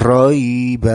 الريب